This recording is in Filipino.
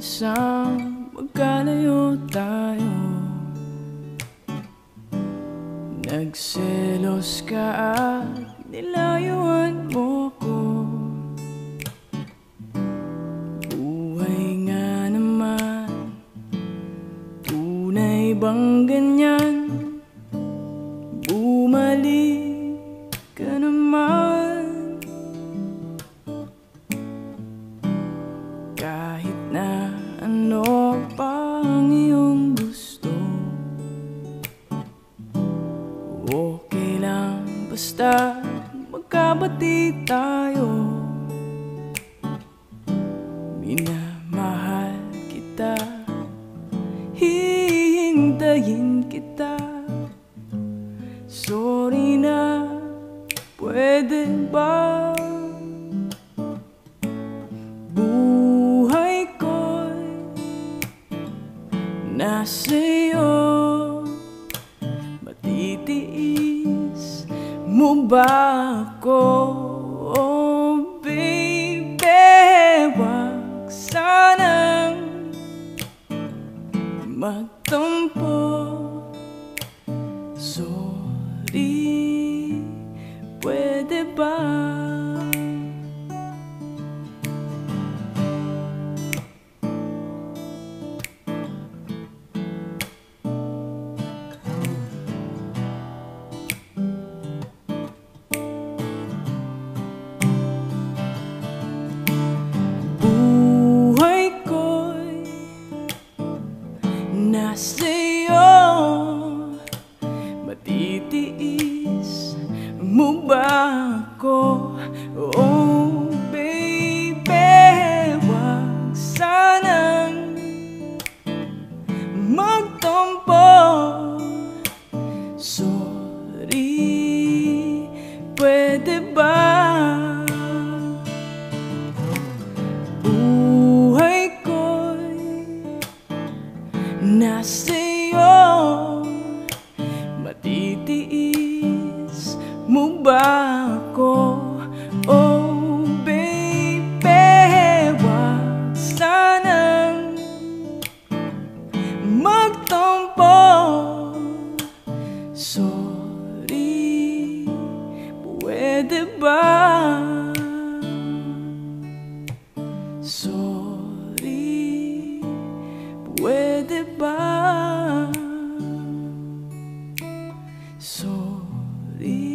isang magkalayo tayo. Nagselos ka at nilayuan mo ko. Buhay nga naman Tunay bang ganyan basta magkabati tayo. Minamahal kita. Hihintayin kita. Sorry na, pwede ba? Buhay ko'y nasa'yo Matitiis mo ba ako? Oh, baby, wag sanang magtampo Sorry, pwede ba? Nasa'yo Matitiis mo ba ako? Oh, na sa'yo Matitiis mo ba ako? Oh baby, wag sanang magtampo Sorry, pwede ba? be